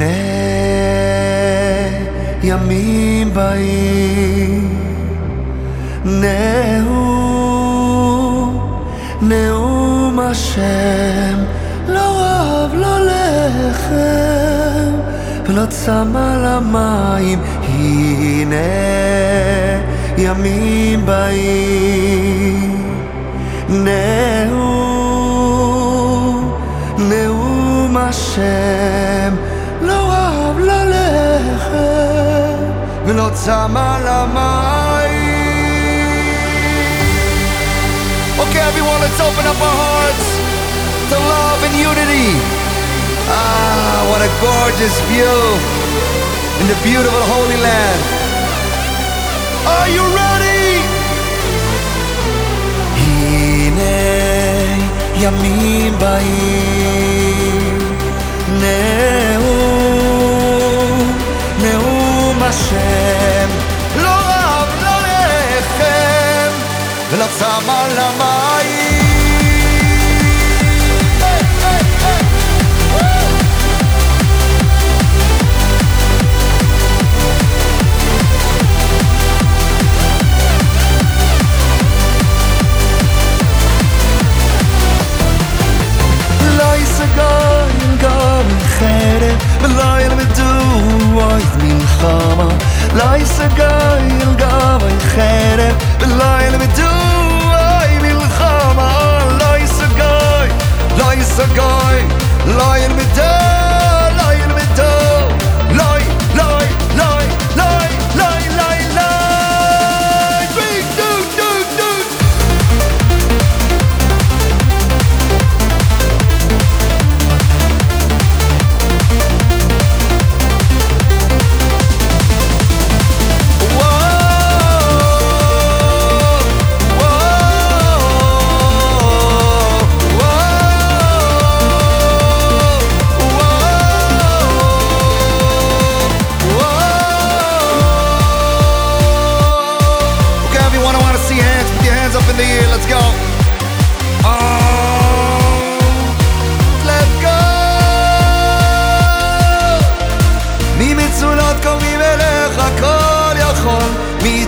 הנה ימים באים נאום, נאום השם לא רב, לא לחם ולא צם על המים הנה ימים באים נאום, נאום השם ולא צם על המים Okay, everyone, let's open up our hearts to love and unity. Ah, what a gorgeous view in the beautiful Holy Land. Are you ready? הנה ימים באים, נאום, נאום השם, lama lama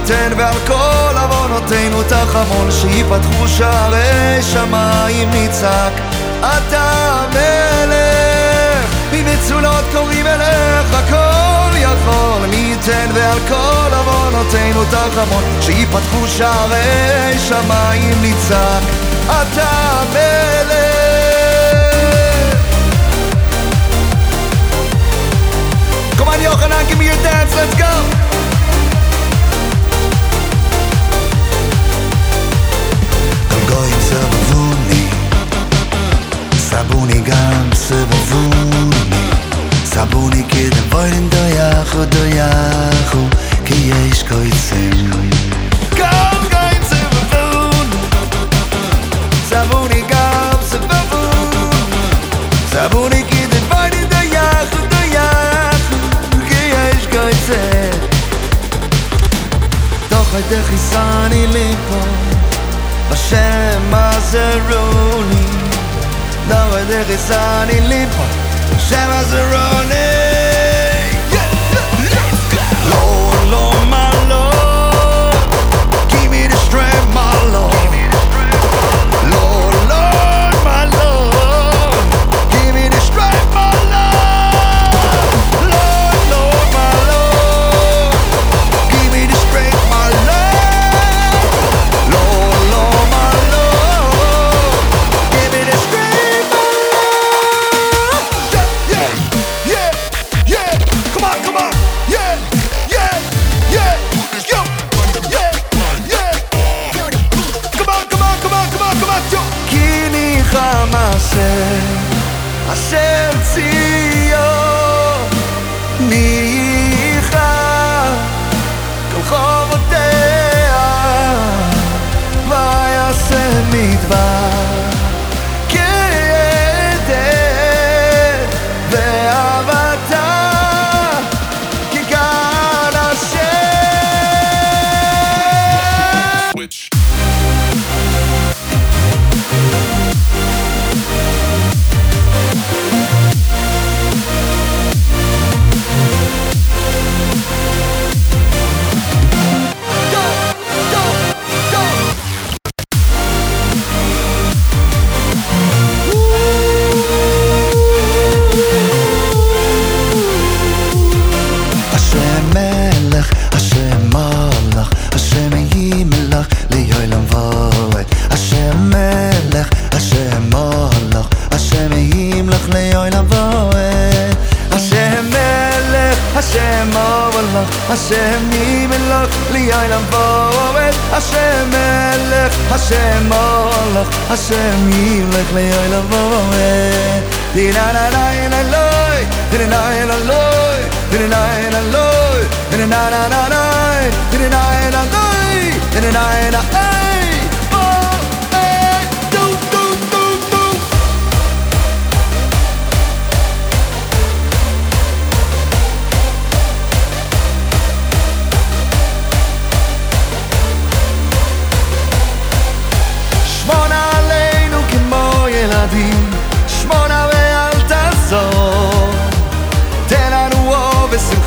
מי ייתן ועל כל עוונותינו תחמול שיפתחו שערי שמיים נצעק אתה המלך. ממצולות קוראים אליך כל יכול. מי ייתן ועל כל עוונותינו תחמול שיפתחו שערי שמיים נצעק אתה המלך. Come on, Yochanan, give me your dance, let's go! סבבוני סבוני גם סבבוני סבוני כדבוי לנדו יחו דו יחו the sun in Limbo. Shadows are rolling. השם מי מלך לי אילם בועד השם מלך השם מולך השם מי מלך לי אילם בועד די נא נא נא נא לוי די נא נא נא לוי די נא נא נא לוי די נא נא נא נא די נא נא נא לוי די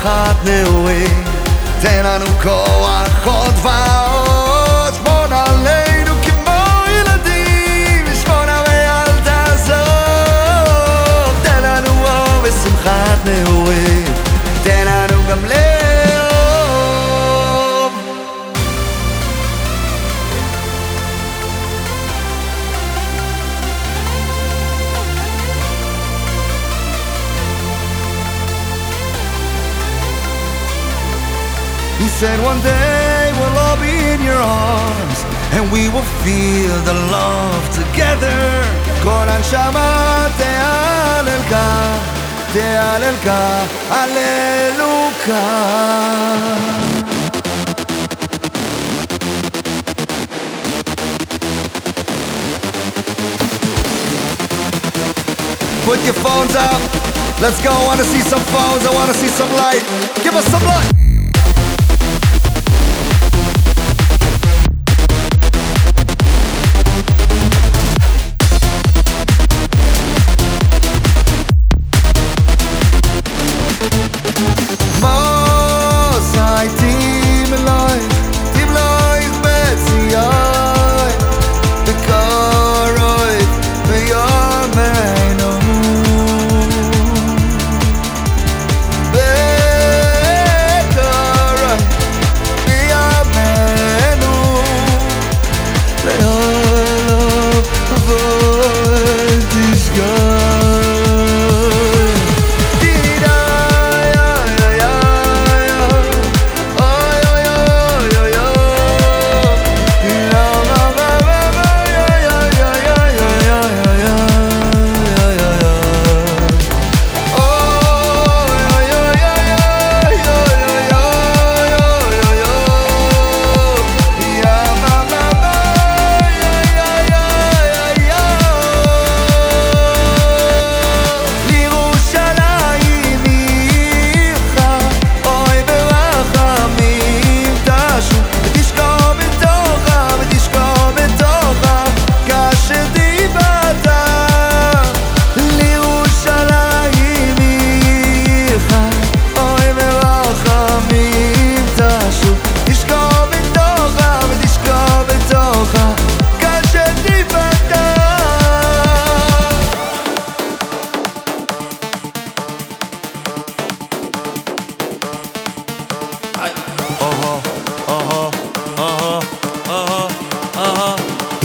chladny łyk Ten na kołach odwala said one day we'll all be in your arms and we will feel the love together. כל הנשמה תהללך, תהללך, הללוקה. Put your phones up. Let's go. I wanna see some phones. I wanna see some light. Give us some light.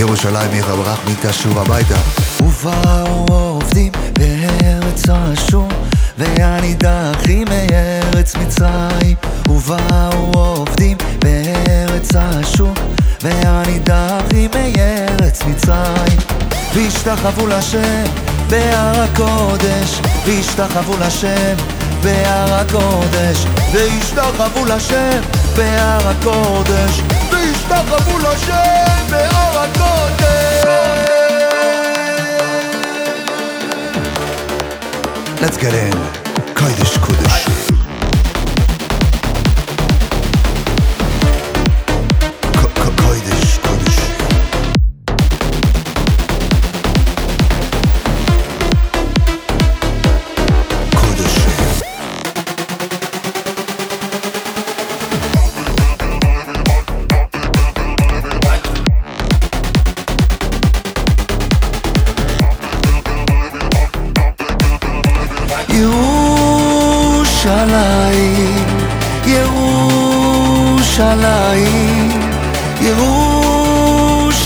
ירושלים עיר הברח מתשוב הביתה. ובאו עובדים בארץ אשור והנידחים מארץ מצרים. ובאו עובדים בארץ אשור והנידחים מארץ מצרים. והשתחוו לשם בהר הקודש והשתחוו לשם בהר הקודש והשתחוו לשם בהר הקודש והשתחוו לשם בהר הקודש Let's get in. קודש קודש.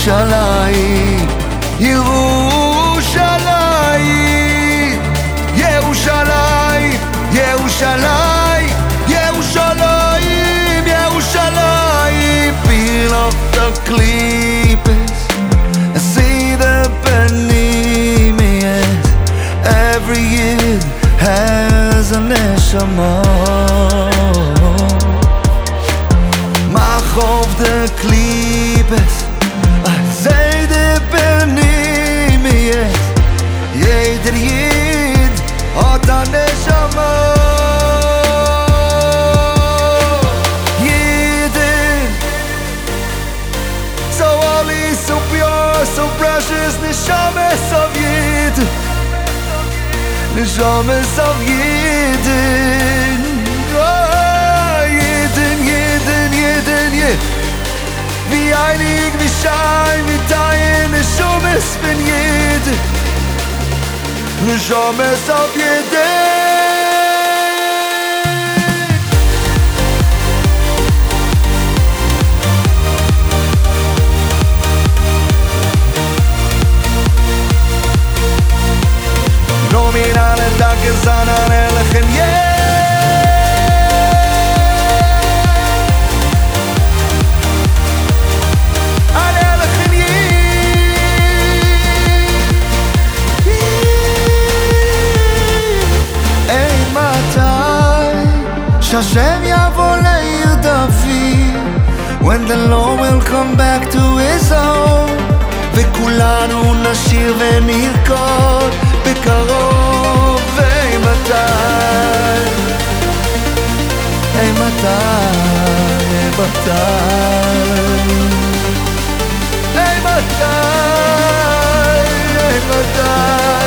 ירושלים, ירושלים, ירושלים, ירושלים, ירושלים, ירושלים, פיל אוף דה קליפס, עשידה פנים, yes, every year has a נשמה. מחוב דה קליפס Jeder jid hat a neshama. Jeder So holy, so pure, so precious Neshames of Yid Neshames of Yidin Oh, Yidin, Yidin, Yidin, Yid Wie eilig, wie schein, wie dein Neshames von Yid jamais sans piété. שהשם יבוא לעיר דוד. When the Lord will come back to his own וכולנו נשיר ונרקוד בקרוב. ואימתי אימתי אימתי אימתי אימתי